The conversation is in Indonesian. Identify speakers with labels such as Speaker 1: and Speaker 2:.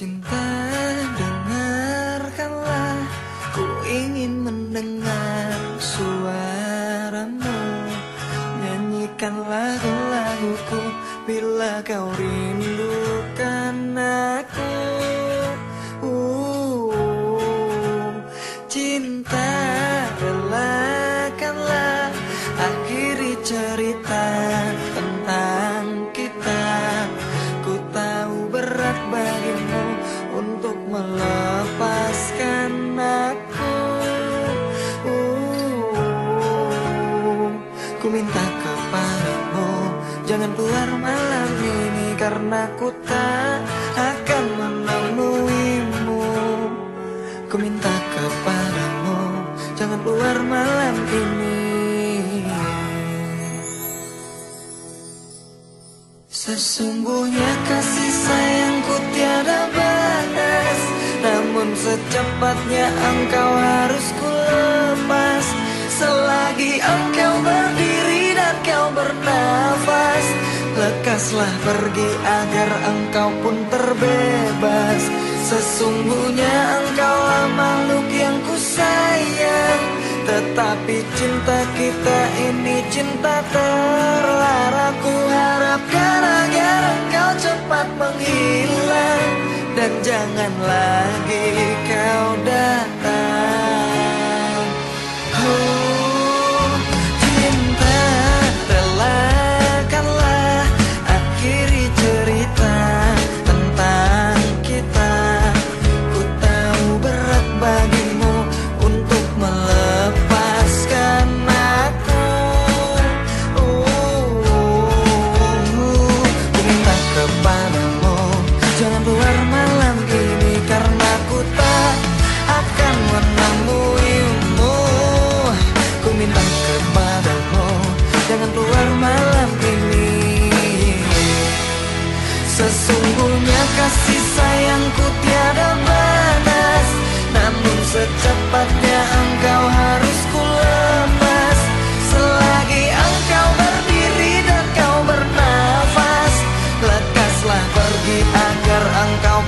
Speaker 1: Cinta dengarkanlah. Ku ingin mendengar suaramu. Nyanyikan lagu-laguku Bila kau rindukan aku melepaskan aku. Uh, Ku minta kepadamu Jangan keluar malam ini Karena ku tak akan menemuimu. Ku minta kepadamu Jangan keluar malam ini. Sesungguhnya kasih secepatnya engkau harus ku lepas Selagi engkau berdiri dan kau bernafas Lekaslah pergi agar engkau pun terbebas. Sesungguhnya engkaulah makhluk yang ku sayang Tetapi cinta kita ini cinta terlarang. Ku harapkan agar engkau cepat menghilang. Dan jangan lagi secepatnya engkau harus ku lepas. Selagi engkau berdiri dan kau bernafas Lekaslah pergi agar engkau